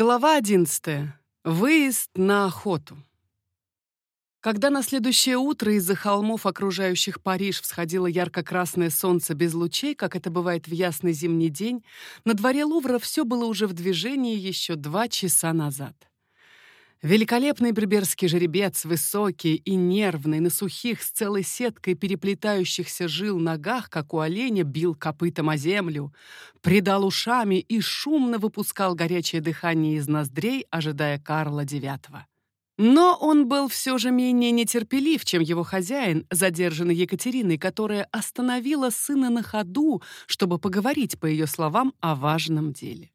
Глава 11. Выезд на охоту. Когда на следующее утро из-за холмов, окружающих Париж, всходило ярко-красное солнце без лучей, как это бывает в ясный зимний день, на дворе Лувра все было уже в движении еще два часа назад. Великолепный берберский жеребец, высокий и нервный, на сухих, с целой сеткой переплетающихся жил ногах, как у оленя, бил копытом о землю, придал ушами и шумно выпускал горячее дыхание из ноздрей, ожидая Карла IX. Но он был все же менее нетерпелив, чем его хозяин, задержанный Екатериной, которая остановила сына на ходу, чтобы поговорить, по ее словам, о важном деле.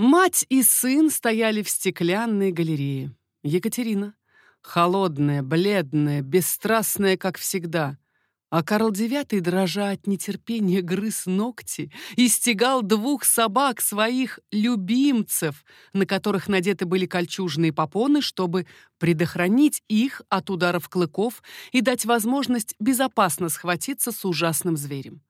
Мать и сын стояли в стеклянной галерее. Екатерина, холодная, бледная, бесстрастная, как всегда. А Карл IX, дрожа от нетерпения, грыз ногти и стегал двух собак своих любимцев, на которых надеты были кольчужные попоны, чтобы предохранить их от ударов клыков и дать возможность безопасно схватиться с ужасным зверем.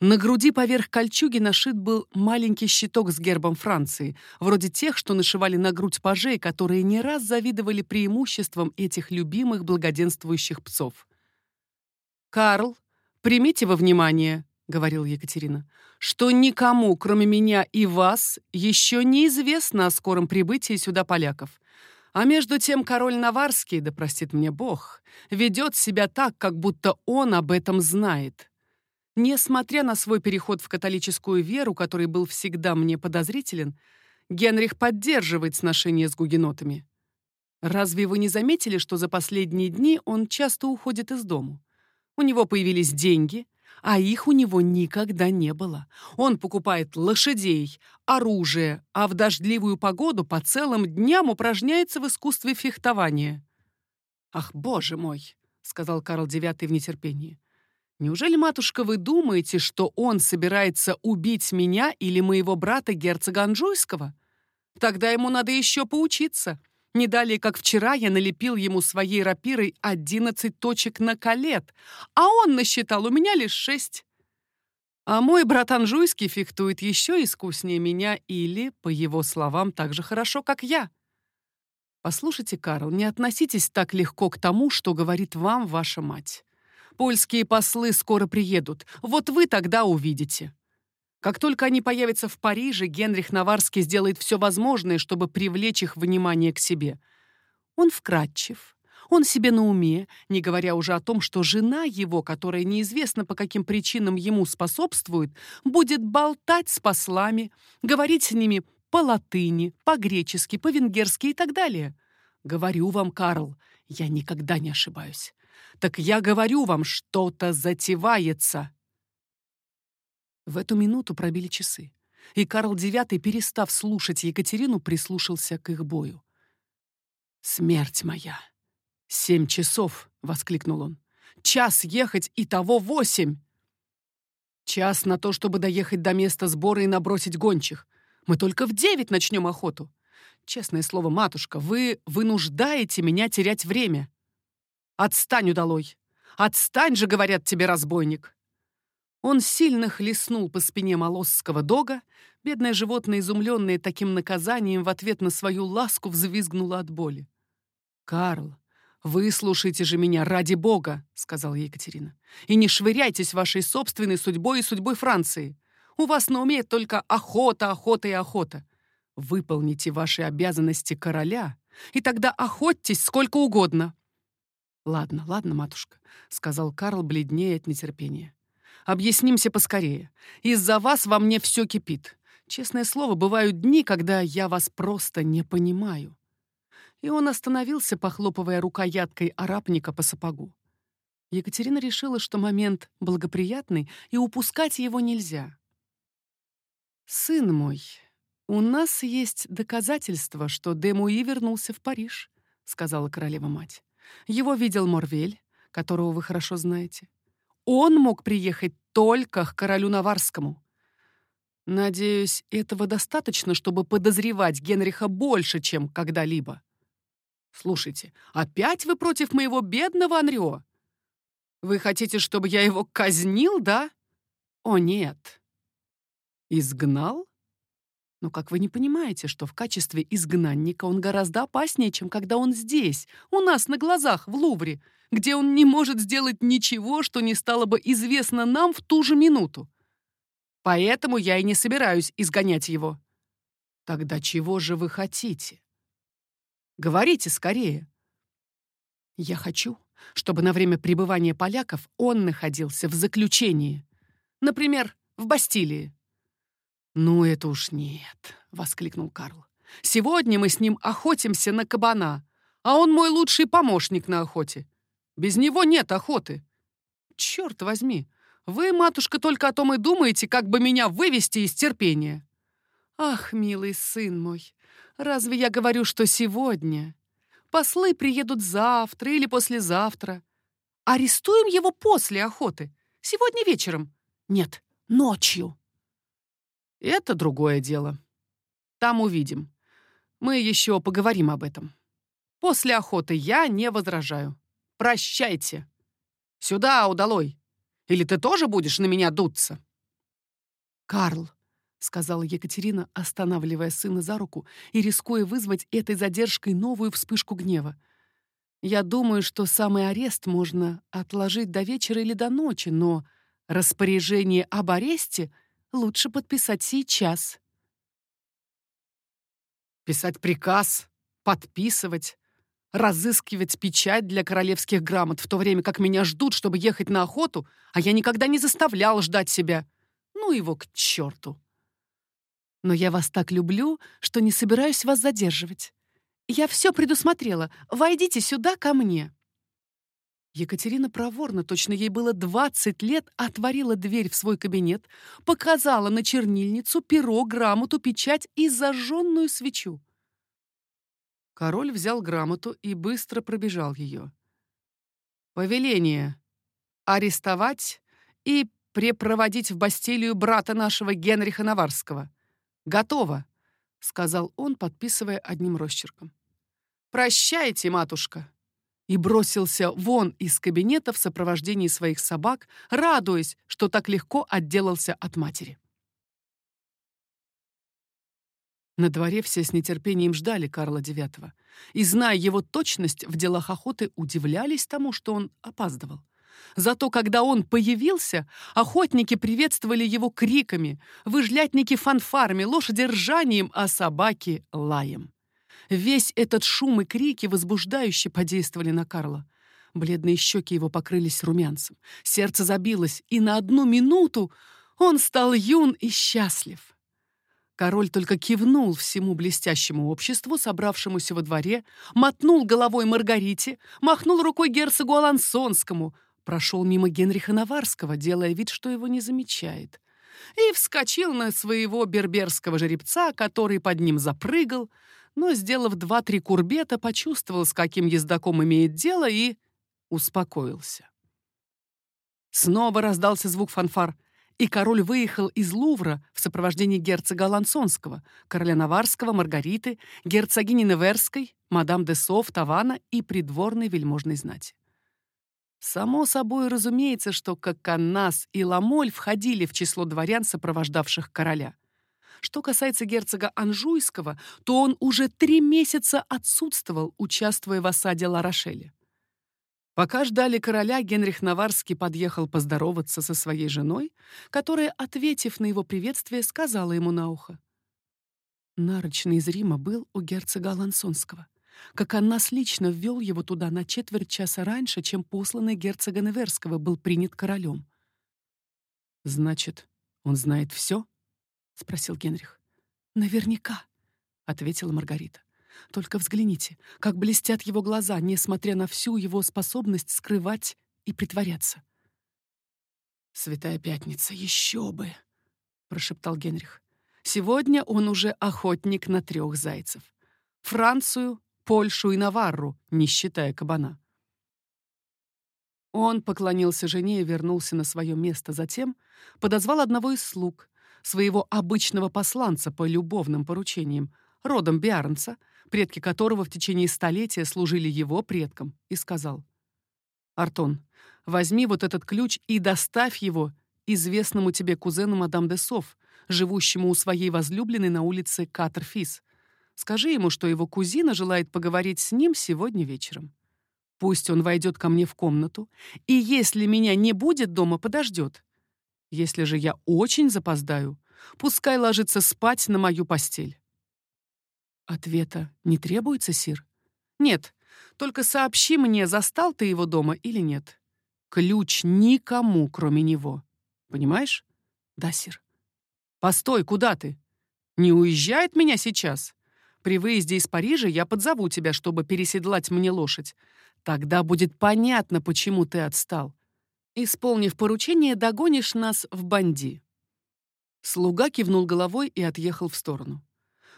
На груди поверх кольчуги нашит был маленький щиток с гербом Франции, вроде тех, что нашивали на грудь пажей, которые не раз завидовали преимуществам этих любимых благоденствующих псов. «Карл, примите во внимание», — говорил Екатерина, «что никому, кроме меня и вас, еще неизвестно о скором прибытии сюда поляков». А между тем король Наварский, да простит мне Бог, ведет себя так, как будто он об этом знает. Несмотря на свой переход в католическую веру, который был всегда мне подозрителен, Генрих поддерживает сношение с гугенотами. Разве вы не заметили, что за последние дни он часто уходит из дому? У него появились деньги, а их у него никогда не было. Он покупает лошадей, оружие, а в дождливую погоду по целым дням упражняется в искусстве фехтования. «Ах, боже мой!» — сказал Карл IX в нетерпении. Неужели, матушка, вы думаете, что он собирается убить меня или моего брата герцога Анжуйского? Тогда ему надо еще поучиться. Не далее, как вчера, я налепил ему своей рапирой одиннадцать точек на колет, а он насчитал у меня лишь шесть. А мой брат Анжуйский фехтует еще искуснее меня или, по его словам, так же хорошо, как я. Послушайте, Карл, не относитесь так легко к тому, что говорит вам ваша мать. Польские послы скоро приедут. Вот вы тогда увидите. Как только они появятся в Париже, Генрих Наварский сделает все возможное, чтобы привлечь их внимание к себе. Он вкрадчив, он себе на уме, не говоря уже о том, что жена его, которая неизвестно по каким причинам ему способствует, будет болтать с послами, говорить с ними по-латыни, по-гречески, по-венгерски и так далее. Говорю вам, Карл, я никогда не ошибаюсь. Так я говорю вам, что-то затевается. В эту минуту пробили часы, и Карл IX, перестав слушать Екатерину, прислушался к их бою. «Смерть моя! Семь часов!» — воскликнул он. «Час ехать и того восемь!» «Час на то, чтобы доехать до места сбора и набросить гончих. Мы только в девять начнем охоту. Честное слово, матушка, вы вынуждаете меня терять время. Отстань, удалой! Отстань же, говорят тебе, разбойник!» Он сильно хлестнул по спине молосского дога. Бедное животное, изумленное таким наказанием, в ответ на свою ласку взвизгнуло от боли. «Карл, выслушайте же меня ради бога!» — сказала Екатерина. «И не швыряйтесь вашей собственной судьбой и судьбой Франции. У вас на уме только охота, охота и охота. Выполните ваши обязанности короля, и тогда охотьтесь сколько угодно. «Ладно, ладно, матушка», — сказал Карл, бледнее от нетерпения. «Объяснимся поскорее. Из-за вас во мне все кипит. Честное слово, бывают дни, когда я вас просто не понимаю». И он остановился, похлопывая рукояткой арапника по сапогу. Екатерина решила, что момент благоприятный, и упускать его нельзя. «Сын мой, у нас есть доказательства, что Демуи вернулся в Париж», — сказала королева-мать. Его видел Морвель, которого вы хорошо знаете. Он мог приехать только к королю Наварскому. Надеюсь, этого достаточно, чтобы подозревать Генриха больше, чем когда-либо. Слушайте, опять вы против моего бедного Анрио? Вы хотите, чтобы я его казнил, да? О, нет. Изгнал? Но как вы не понимаете, что в качестве изгнанника он гораздо опаснее, чем когда он здесь, у нас на глазах, в Лувре, где он не может сделать ничего, что не стало бы известно нам в ту же минуту? Поэтому я и не собираюсь изгонять его. Тогда чего же вы хотите? Говорите скорее. Я хочу, чтобы на время пребывания поляков он находился в заключении. Например, в Бастилии. «Ну, это уж нет», — воскликнул Карл. «Сегодня мы с ним охотимся на кабана, а он мой лучший помощник на охоте. Без него нет охоты. Черт возьми, вы, матушка, только о том и думаете, как бы меня вывести из терпения». «Ах, милый сын мой, разве я говорю, что сегодня? Послы приедут завтра или послезавтра. Арестуем его после охоты. Сегодня вечером. Нет, ночью. Это другое дело. Там увидим. Мы еще поговорим об этом. После охоты я не возражаю. Прощайте. Сюда, удалой. Или ты тоже будешь на меня дуться? Карл, сказала Екатерина, останавливая сына за руку и рискуя вызвать этой задержкой новую вспышку гнева. Я думаю, что самый арест можно отложить до вечера или до ночи, но распоряжение об аресте лучше подписать сейчас. Писать приказ, подписывать, разыскивать печать для королевских грамот, в то время как меня ждут, чтобы ехать на охоту, а я никогда не заставлял ждать себя. Ну его к черту. Но я вас так люблю, что не собираюсь вас задерживать. Я все предусмотрела. Войдите сюда ко мне». Екатерина проворно, точно ей было 20 лет, отворила дверь в свой кабинет, показала на чернильницу, перо, грамоту, печать и зажженную свечу. Король взял грамоту и быстро пробежал ее. «Повеление. Арестовать и препроводить в Бастилию брата нашего Генриха Наварского. «Готово», — сказал он, подписывая одним росчерком. «Прощайте, матушка!» И бросился вон из кабинета в сопровождении своих собак, радуясь, что так легко отделался от матери. На дворе все с нетерпением ждали Карла IX, и, зная его точность в делах охоты, удивлялись тому, что он опаздывал. Зато когда он появился, охотники приветствовали его криками, выжлятники фанфарами, лошади ржанием, а собаки — лаем. Весь этот шум и крики возбуждающе подействовали на Карла. Бледные щеки его покрылись румянцем, сердце забилось, и на одну минуту он стал юн и счастлив. Король только кивнул всему блестящему обществу, собравшемуся во дворе, мотнул головой Маргарите, махнул рукой герцогу Алансонскому — прошел мимо Генриха Наварского, делая вид, что его не замечает, и вскочил на своего берберского жеребца, который под ним запрыгал, но, сделав два-три курбета, почувствовал, с каким ездаком имеет дело, и успокоился. Снова раздался звук фанфар, и король выехал из Лувра в сопровождении герцога Лансонского, короля Наварского, Маргариты, герцогини Неверской, мадам де Сов, Тавана и придворной вельможной знати. Само собой разумеется, что Коканнас и Ламоль входили в число дворян, сопровождавших короля. Что касается герцога Анжуйского, то он уже три месяца отсутствовал, участвуя в осаде Ларошеля. Пока ждали короля, Генрих Наварский подъехал поздороваться со своей женой, которая, ответив на его приветствие, сказала ему на ухо. Нарочный из Рима был у герцога Алансонского как Аннас лично ввел его туда на четверть часа раньше, чем посланный герцога Неверского был принят королем. «Значит, он знает все?» — спросил Генрих. «Наверняка», — ответила Маргарита. «Только взгляните, как блестят его глаза, несмотря на всю его способность скрывать и притворяться». «Святая Пятница, еще бы!» — прошептал Генрих. «Сегодня он уже охотник на трех зайцев. Францию, Польшу и Наварру, не считая кабана. Он поклонился жене и вернулся на свое место. Затем подозвал одного из слуг, своего обычного посланца по любовным поручениям, родом Биарнца, предки которого в течение столетия служили его предкам, и сказал, «Артон, возьми вот этот ключ и доставь его известному тебе кузену мадам де Соф, живущему у своей возлюбленной на улице Катерфис. Скажи ему, что его кузина желает поговорить с ним сегодня вечером. Пусть он войдет ко мне в комнату, и если меня не будет дома, подождет. Если же я очень запоздаю, пускай ложится спать на мою постель. Ответа не требуется, сир? Нет, только сообщи мне, застал ты его дома или нет. Ключ никому, кроме него. Понимаешь? Да, сир. Постой, куда ты? Не уезжает меня сейчас? При выезде из Парижа я подзову тебя, чтобы переседлать мне лошадь. Тогда будет понятно, почему ты отстал. Исполнив поручение, догонишь нас в Банди. Слуга кивнул головой и отъехал в сторону.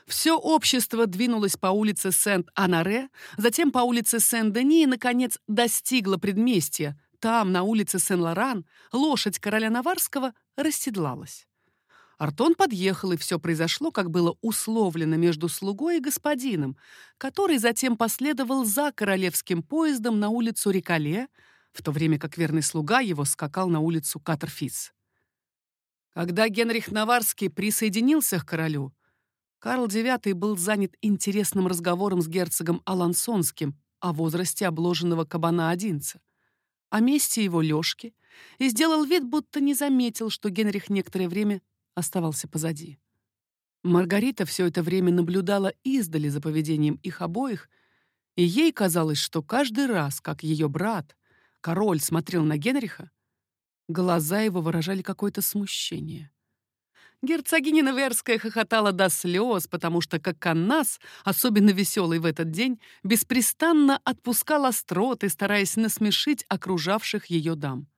Все общество двинулось по улице Сент-Анаре, затем по улице Сен-Дени и, наконец, достигло предместья. Там, на улице Сен-Лоран, лошадь короля Наварского расседлалась. Артон подъехал, и все произошло, как было условлено между слугой и господином, который затем последовал за королевским поездом на улицу Рикале, в то время как верный слуга его скакал на улицу Катерфис. Когда Генрих Наварский присоединился к королю, Карл IX был занят интересным разговором с герцогом Алансонским о возрасте обложенного кабана-одинца, о месте его лёжки, и сделал вид, будто не заметил, что Генрих некоторое время оставался позади. Маргарита все это время наблюдала издали за поведением их обоих, и ей казалось, что каждый раз, как ее брат, король, смотрел на Генриха, глаза его выражали какое-то смущение. Герцогиня Неверская хохотала до слез, потому что, как Каннас, особенно веселый в этот день, беспрестанно отпускал остроты, стараясь насмешить окружавших ее дам.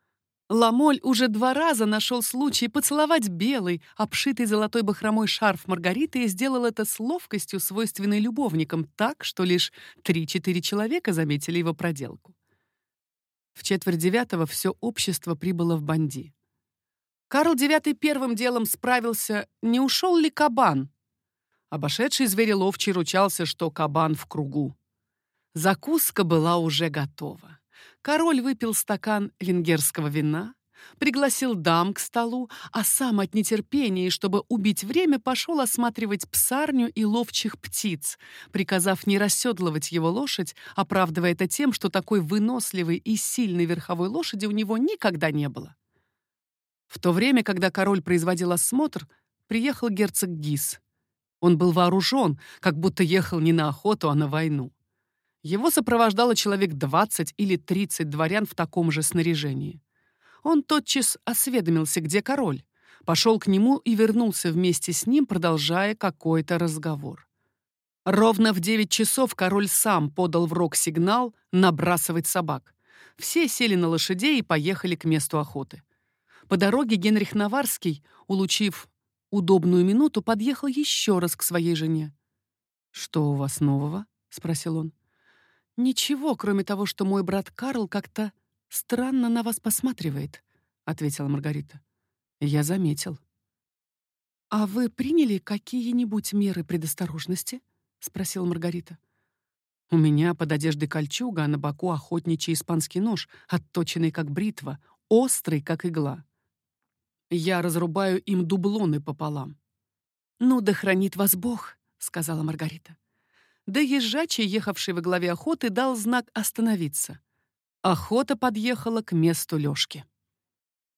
Ламоль уже два раза нашел случай поцеловать белый, обшитый золотой бахромой шарф Маргариты и сделал это с ловкостью, свойственной любовникам, так, что лишь три-четыре человека заметили его проделку. В четверть девятого все общество прибыло в Банди. Карл IX первым делом справился, не ушел ли кабан. Обошедший звереловчий ручался, что кабан в кругу. Закуска была уже готова. Король выпил стакан венгерского вина, пригласил дам к столу, а сам от нетерпения, чтобы убить время, пошел осматривать псарню и ловчих птиц, приказав не расседлывать его лошадь, оправдывая это тем, что такой выносливой и сильной верховой лошади у него никогда не было. В то время, когда король производил осмотр, приехал герцог Гис. Он был вооружен, как будто ехал не на охоту, а на войну. Его сопровождало человек 20 или 30 дворян в таком же снаряжении. Он тотчас осведомился, где король, пошел к нему и вернулся вместе с ним, продолжая какой-то разговор. Ровно в 9 часов король сам подал в рог сигнал набрасывать собак. Все сели на лошадей и поехали к месту охоты. По дороге Генрих Наварский, улучив удобную минуту, подъехал еще раз к своей жене. «Что у вас нового?» — спросил он. «Ничего, кроме того, что мой брат Карл как-то странно на вас посматривает», — ответила Маргарита. «Я заметил». «А вы приняли какие-нибудь меры предосторожности?» — спросила Маргарита. «У меня под одеждой кольчуга, а на боку охотничий испанский нож, отточенный как бритва, острый как игла. Я разрубаю им дублоны пополам». «Ну да хранит вас Бог», — сказала Маргарита. Да езжачий, ехавший во главе охоты, дал знак остановиться. Охота подъехала к месту Лёшки.